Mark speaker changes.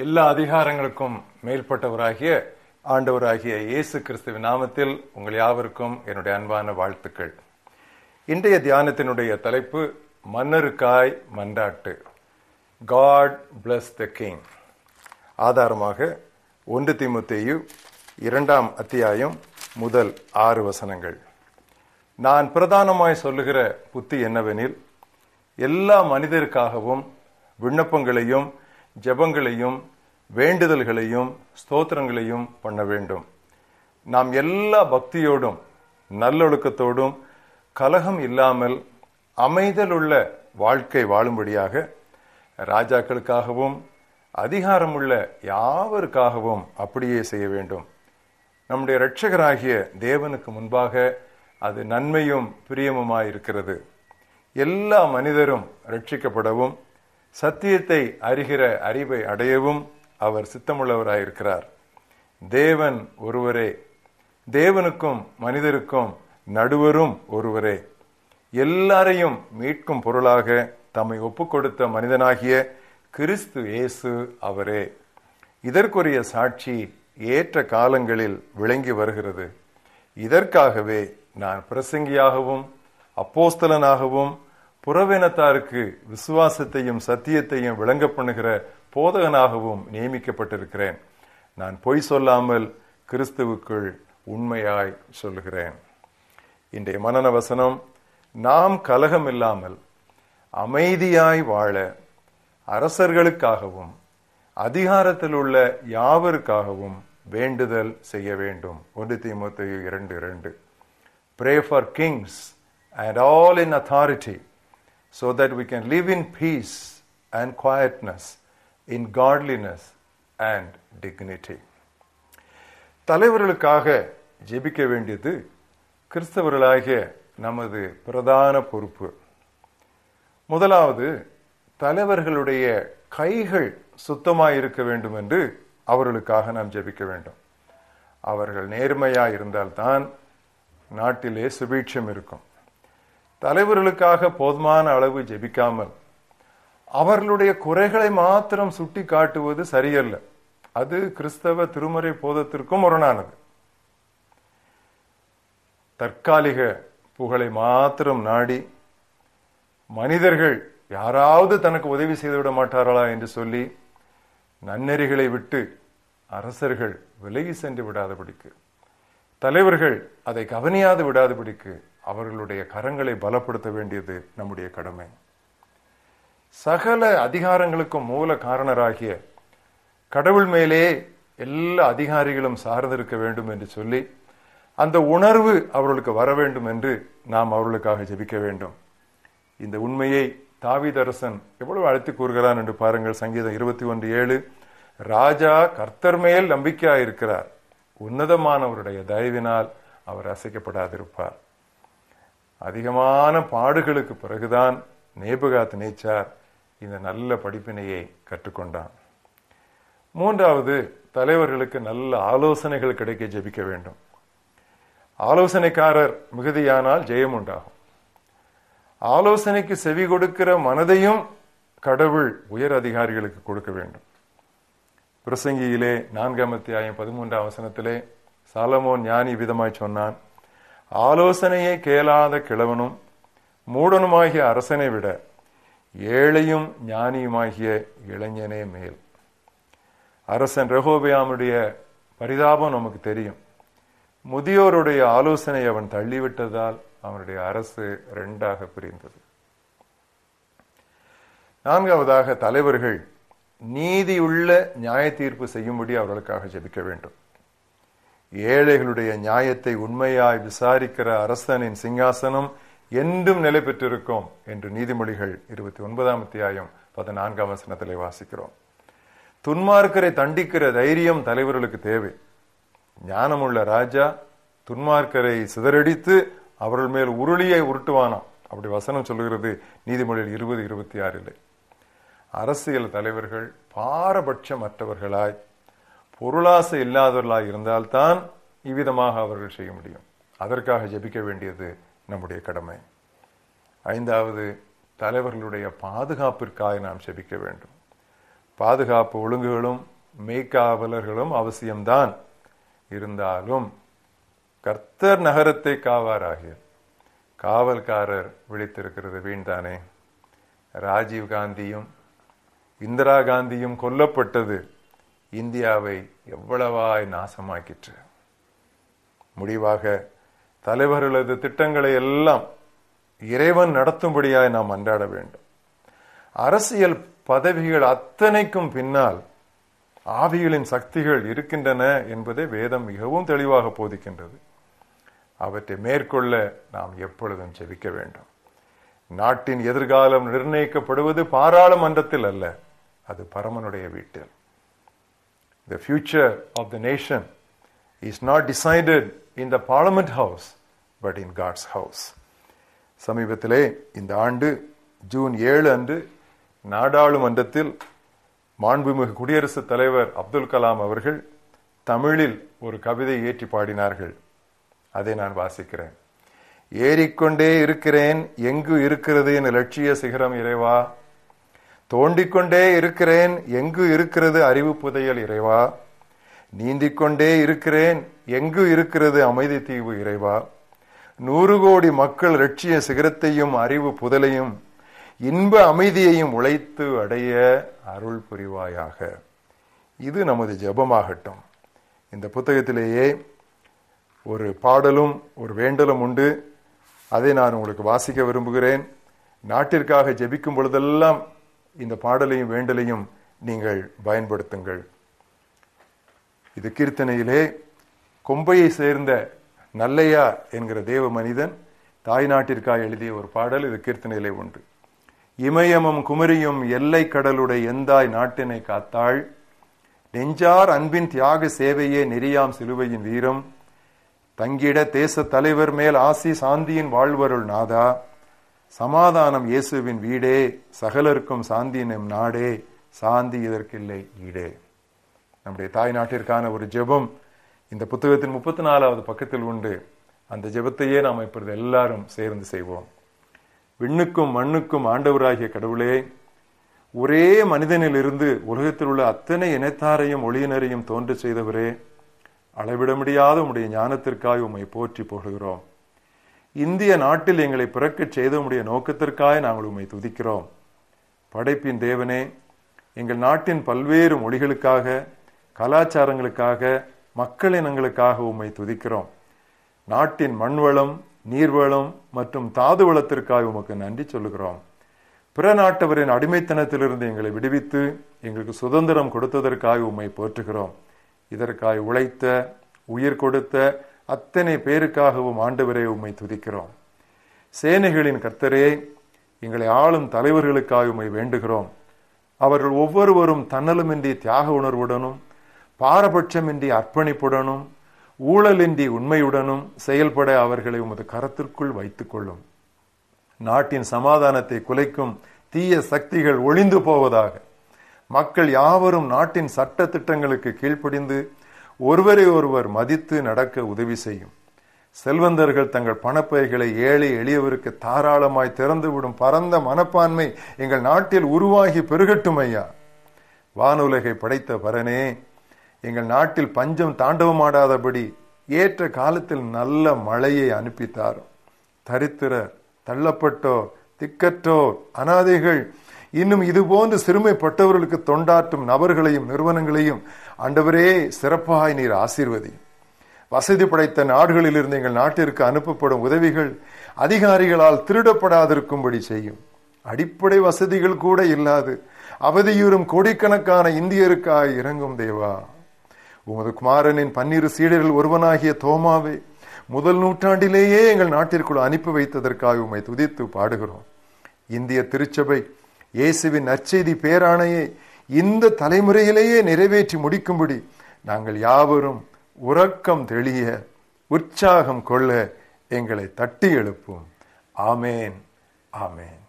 Speaker 1: எல்லா அதிகாரங்களுக்கும் மேல்பட்டவராகிய ஆண்டவராகிய இயேசு கிறிஸ்துவின் நாமத்தில் உங்கள் யாவருக்கும் என்னுடைய அன்பான வாழ்த்துக்கள். இன்றைய தியானத்தினுடைய தலைப்பு மன்னருக்காய் மன்றாட்டு. காட் பிளஸ் த கிங் ஆதாரமாக ஒன்று திமுத்தேயு இரண்டாம் அத்தியாயம் முதல் ஆறு வசனங்கள். நான் பிரதானமாய் சொல்லுகிற புத்தி என்னவெனில் எல்லா மனிதருக்காகவும் விண்ணப்பங்களையும் ஜெபங்களையும் வேண்டுதல்களையும் ஸ்தோத்திரங்களையும் பண்ண வேண்டும். நாம் எல்லா பக்தியோடும் நல்லொழுக்கத்தோடும் கலகம் இல்லாமல் அமைதலுள்ள வாழ்க்கை வாழும்படியாக ராஜாக்களுக்காகவும் அதிகாரமுள்ள யாவருக்காகவும் அப்படியே செய்ய வேண்டும். நம்முடைய இரட்சகராகிய தேவனுக்கு முன்பாக அது நன்மையும் பிரியமுமாயிருக்கிறது. எல்லா மனிதரும் ரட்சிக்கப்படவும் சத்தியத்தை அறிகிற அறிவை அடையவும் அவர் சித்தமுள்ளவராயிருக்கிறார். தேவன் ஒருவரே. தேவனுக்கும் மனிதருக்கும் நடுவரும் ஒருவரே. எல்லாரையும் மீட்கும் பொருளாக தம்மை ஒப்பு கொடுத்த மனிதனாகிய கிறிஸ்து இயேசு அவரே. இதற்குரிய சாட்சி ஏற்ற காலங்களில் விளங்கி வருகிறது. இதற்காகவே நான் பிரசங்கியாகவும் அப்போஸ்தலனாகவும் புறவினத்தாருக்கு விசுவாசத்தையும் சத்தியத்தையும் விளங்க பண்ணுகிற போதகனாகவும் நியமிக்கப்பட்டிருக்கிறேன். நான் பொய் சொல்லாமல் கிறிஸ்துவுக்குள் உண்மையாய் சொல்லுகிறேன். இன்றைய மனன வசனம் நாம் கலகம் இல்லாமல் அமைதியாய் வாழ அரசர்களுக்காகவும் அதிகாரத்தில் உள்ள யாவருக்காகவும் வேண்டுதல் செய்ய வேண்டும். ஒன்று தீமத்தையு இரண்டு இரண்டு. Pray for kings and all in authority so that we can live in peace and quietness, in godliness and dignity. தலைவர்களுக்காக ஜெபிக்க வேண்டியது கிறிஸ்தவர்களாகிய நமது பிரதான பொறுப்பு. முதலாவது தலைவர்களுடைய கைகள் சுத்தமாக இருக்க வேண்டும் என்று அவர்களுக்காக நாம் ஜெபிக்க வேண்டும். அவர்கள் நேர்மையாய் இருந்தால்தான் நாட்டிலே சுபீட்சம் இருக்கும். தலைவர்களுக்காக போதுமான அளவு ஜெபிக்காமல் அவர்களுடைய குறைகளை மாத்திரம் சுட்டி காட்டுவது சரியல்ல. அது கிறிஸ்தவ திருமறை போதத்திற்கும் முரணானது. தற்காலிக புகழை மாத்திரம் நாடி மனிதர்கள் யாராவது தனக்கு உதவி செய்துவிட மாட்டார்களா என்று சொல்லி நன்னெறிகளை விட்டு அரசர்கள் விலகி சென்று விடாதபடிக்கு. தலைவர்கள் அதை கவனியாது விடாதபடிக்கு அவர்களுடைய கரங்களை பலப்படுத்த வேண்டியது நம்முடைய கடமை. சகல அதிகாரங்களுக்கும் மூல காரணராகிய கடவுள் மேலே எல்லா அதிகாரிகளும் சார்ந்திருக்க வேண்டும் என்று சொல்லி அந்த உணர்வு அவர்களுக்கு வர வேண்டும் என்று நாம் அவர்களுக்காக ஜெபிக்க வேண்டும். இந்த உண்மையை தாவிதரசன் எவ்வளவு அழைத்து கூறுகிறான் என்று பாருங்கள். சங்கீதம் இருபத்தி ஒன்று ஏழு. ராஜா கர்த்தர் மேல் நம்பிக்கையாயிருக்கிறார். உன்னதமானவருடைய தயவினால் அவர் அசைக்கப்படாதிருப்பார். அதிகமான பாடுகளுக்கு பிறகுதான் நேபுகாத் நேச்சார் இந்த நல்ல படிப்பினையை கற்றுக்கொண்டான் மூன்றாவது தலைவர்களுக்கு நல்ல ஆலோசனைகள் கிடைக்க ஜெபிக்க வேண்டும். ஆலோசனைக்காரர் மிகுதியானால் ஜெயம் உண்டாகும். ஆலோசனைக்கு செவி கொடுக்கிற மனதையும் கடவுள் உயர் அதிகாரிகளுக்கு கொடுக்க வேண்டும். பிரசங்கியிலே நான்காம் அத்தியாயம் பதிமூன்றாம் வசனத்திலே சாலமோன் ஞானி விதமாய் சொன்னான் ஆலோசனையை கேளாத கிழவனும் மூடனுமாகிய அரசனை விட ஏழையும் ஞானியுமாகிய இளைஞனே மேல். அரசன் ரகோபியாமுடைய பரிதாபம் நமக்கு தெரியும். முதியோருடைய ஆலோசனை அவன் தள்ளிவிட்டதால் அவனுடைய அரசு ரெண்டாக பிரிந்தது. நான்காவதாக தலைவர்கள் நீதியுள்ள நியாய தீர்ப்பு செய்யும்படி அவர்களுக்காக ஜெபிக்க வேண்டும். ஏழைகளுடைய நியாயத்தை உண்மையாய் விசாரிக்கிற அரசனின் சிங்காசனம் என்றும் நிலை பெற்றிருக்கும் என்று நீதிமொழிகள் இருபத்தி ஒன்பதாம் அத்தியாயம் பதினான்காம் வசனத்திலே வாசிக்கிறோம். துன்மார்க்கரை தண்டிக்கிற தைரியம் தலைவர்களுக்கு தேவை. ஞானமுள்ள ராஜா துன்மார்க்கரை சிதறடித்து அவர்கள் மேல் உருளியை உருட்டுவானாம். அப்படி வசனம் சொல்லுகிறது நீதிமொழியில் இருபது இருபத்தி ஆறில். அரசியல் தலைவர்கள் பாரபட்சமற்றவர்களாய் பொருளாசை இல்லாதவர்களாய் இருந்தால்தான் இவ்விதமாக அவர்கள் செய்ய முடியும். அதற்காக ஜபிக்க வேண்டியது நம்முடைய கடமை. ஐந்தாவது தலைவர்களுடைய பாதுகாப்பிற்காக நாம் செபிக்க வேண்டும். பாதுகாப்பு ஒழுங்குகளும் மெய்க்காவலர்களும் அவசியம்தான். இருந்தாலும் கர்த்தர் நகரத்தை காவாராகிய காவல்காரர் விழித்திருக்கிறது வீண்தானே. ராஜீவ் காந்தியும் இந்திரா காந்தியும் கொல்லப்பட்டது இந்தியாவை எவ்வளவாய் நாசமாக்கிற்று. முடிவாக தலைவர்களது திட்டங்களை எல்லாம் இறைவன் நடத்தும்படியாய் நாம் அன்றாட வேண்டும். அரசியல் பதவிகள் அத்தனைக்கும் பின்னால் ஆவிகளின் சக்திகள் இருக்கின்றன என்பதை வேதம் மிகவும் தெளிவாக போதிக்கின்றது. அவற்றை மேற்கொள்ள நாம் எப்பொழுதும் செவிக்க வேண்டும். நாட்டின் எதிர்காலம் நிர்ணயிக்கப்படுவது பாராளுமன்றத்தில் அல்ல. அது பரமனுடைய வீட்டில் The future of the nation is not decided in the parliament house, but in God's house. சமீபத்திலே இந்த ஆண்டு ஜூன் ஏழு அன்று நாடாளுமன்றத்தில் மாண்புமிகு குடியரசுத் தலைவர் அப்துல் கலாம் அவர்கள் தமிழில் ஒரு கவிதை ஏற்றி பாடினார்கள். அதை நான் வாசிக்கிறேன். ஏறிக்கொண்டே இருக்கிறேன் எங்கு இருக்கிறது என் லட்சிய சிகரம் இறைவா தோண்டிக்கொண்டே இருக்கிறேன் எங்கு இருக்கிறது அறிவு புதையல் இறைவா? நீந்திக்கொண்டே இருக்கிறேன் எங்கு இருக்கிறது அமைதி தீவு இறைவா? நூறு கோடி மக்கள் லட்சிய சிகரத்தையும் அறிவு புதலையும் இன்ப அமைதியையும் உழைத்து அடைய அருள் புரிவாயாக. இது நமது ஜெபமாகட்டும். இந்த புத்தகத்திலேயே ஒரு பாடலும் ஒரு வேண்டலும் உண்டு. அதை நான் உங்களுக்கு வாசிக்க விரும்புகிறேன். நாட்டிற்காக ஜெபிக்கும் பொழுதெல்லாம் இந்த பாடலையும் வேண்டலையும் நீங்கள் பயன்படுத்துங்கள். இது கீர்த்தனையிலே கொம்பையை சேர்ந்த நல்லையா என்கிற தேவ மனிதன் தாய் நாட்டிற்காக எழுதிய ஒரு பாடல் இது கீர்த்தனையிலே உண்டு இமயமும் குமரியும் எல்லை கடலுடைய எந்தாய் நாட்டினை காத்தாள்? நெஞ்சார் அன்பின் தியாக சேவையே நெறியாம் சிலுவையின் வீரம். தங்கிட தேச தலைவர் மேல் ஆசி சாந்தியின் வாழ்வருள் நாதா? சமாதானம் இயேசுவின் வீடே சகலருக்கும் சாந்தியின் நாடே சாந்தி இதற்கில்லை ஈடே. நம்முடைய தாய் நாட்டிற்கான ஒரு ஜெபம் இந்த புத்தகத்தின் முப்பத்தி நாலாவது பக்கத்தில் உண்டு. அந்த ஜெபத்தையே நாம் இப்பொழுது எல்லாரும் சேர்ந்து செய்வோம். விண்ணுக்கும் மண்ணுக்கும் ஆண்டவராகிய கடவுளே ஒரே மனிதனிலிருந்து உலகத்தில் உள்ள அத்தனை இனத்தாரையும் ஒளியினரையும் தோன்று செய்தவரே அளவிட முடியாத உடைய ஞானத்திற்காக உம்மை போற்றி போடுகிறோம் இந்திய நாட்டில் எங்களை பிறக்கச் செய்தமுடைய நோக்கத்திற்காக நாங்கள் உம்மை துதிக்கிறோம். படைப்பின் தேவனே எங்கள் நாட்டின் பல்வேறு மொழிகளுக்காக கலாச்சாரங்களுக்காக மக்களினங்களுக்காக உம்மை துதிக்கிறோம். நாட்டின் மண்வளம் நீர்வளம் மற்றும் தாது வளத்திற்காக உமக்கு நன்றி சொல்லுகிறோம். பிற நாட்டவரின் அடிமைத்தனத்திலிருந்து எங்களை விடுவித்து எங்களுக்கு சுதந்திரம் கொடுத்ததற்காக உம்மை போற்றுகிறோம். இதற்காக உழைத்த உயிர் கொடுத்த அத்தனை பேருக்காகவும் ஆண்டவரே உம்மை துதிக்கிறோம். சேனைகளின் கர்த்தரே எங்களை ஆளும் தலைவர்களுக்காக உம்மை வேண்டுகிறோம். அவர்கள் ஒவ்வொருவரும் தன்னலமின்றி தியாக உணர்வுடனும் பாரபட்சமின்றி அர்ப்பணிப்புடனும் ஊழலின்றி உண்மையுடனும் செயல்பட அவர்களை உமது கரத்திற்குள் வைத்துக் கொள்ளும் நாட்டின் சமாதானத்தை குலைக்கும் தீய சக்திகள் ஒளிந்து போவதாக மக்கள் யாவரும் நாட்டின் சட்ட திட்டங்களுக்கு கீழ்ப்படிந்து ஒருவரை ஒருவர் மதித்து நடக்க உதவி செய்யும். செல்வந்தர்கள் தங்கள் பணப்பைகளை ஏழை எளியவருக்கு தாராளமாய் திறந்துவிடும் பரந்த மனப்பான்மை எங்கள் நாட்டில் உருவாகி பெருகட்டும் ஐயா. வானுலகை படைத்த பரனே எங்கள் நாட்டில் பஞ்சம் தாண்டவமாடாதபடி ஏற்ற காலத்தில் நல்ல மழையை அனுப்பித்தார். தரித்திரர் தள்ளப்பட்டோர் திக்கற்றோர் அனாதைகள் இன்னும் இதுபோன்று சிறுமைப்பட்டவர்களுக்கு தொண்டாற்றும் நபர்களையும் நிறுவனங்களையும் அண்டவரே சிறப்பாய் நீர் ஆசீர்வதி வசதி படைத்த நாடுகளில் இருந்து எங்கள் நாட்டிற்கு அனுப்பப்படும் உதவிகள் அதிகாரிகளால் திருடப்படாதிருக்கும்படி செய்யும். அடிப்படை வசதிகள் கூட இல்லாது அவதியூறும் கோடிக்கணக்கான இந்தியருக்காய் இறங்கும் தேவா. உமது குமாரனின் பன்னிரு சீடர்கள் ஒருவனாகிய தோமாவை முதல் நூற்றாண்டிலேயே எங்கள் நாட்டிற்குள் அனுப்பி வைத்ததற்காக உம்மை துதித்து பாடுகிறோம். இந்திய திருச்சபை இயேசுவின் நற்செய்தி பேராணையை இந்த தலைமுறையிலேயே நிறைவேற்றி முடிக்கும்படி நாங்கள் யாவரும் உறக்கம் தெளிய உற்சாகம் கொள்ள எங்களை தட்டி எழுப்போம் ஆமேன். ஆமேன்.